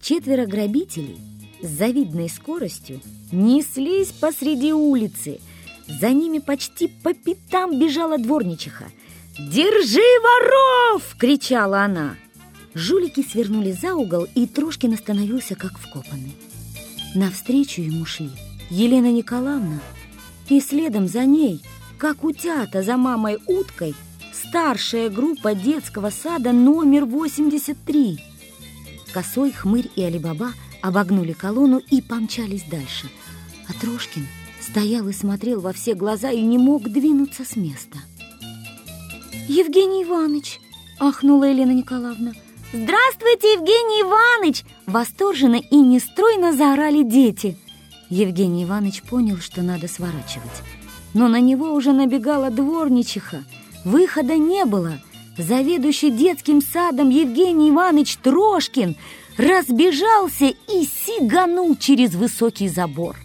Четверо грабителей с завидной скоростью неслись посреди улицы. За ними почти по пятам бежала дворничиха. «Держи воров!» — кричала она. Жулики свернули за угол, и Трошкин остановился как вкопанный. Навстречу ему шли Елена Николаевна, и следом за ней, как утята за мамой уткой, старшая группа детского сада номер 83. Косой, Хмырь и Алибаба обогнули колонну и помчались дальше. А Трошкин стоял и смотрел во все глаза и не мог двинуться с места. «Евгений Иванович!» — ахнула Елена Николаевна. «Здравствуйте, Евгений Иванович!» Восторженно и нестройно заорали дети. Евгений Иванович понял, что надо сворачивать. Но на него уже набегала дворничиха. Выхода не было. Заведующий детским садом Евгений Иванович Трошкин разбежался и сиганул через высокий забор.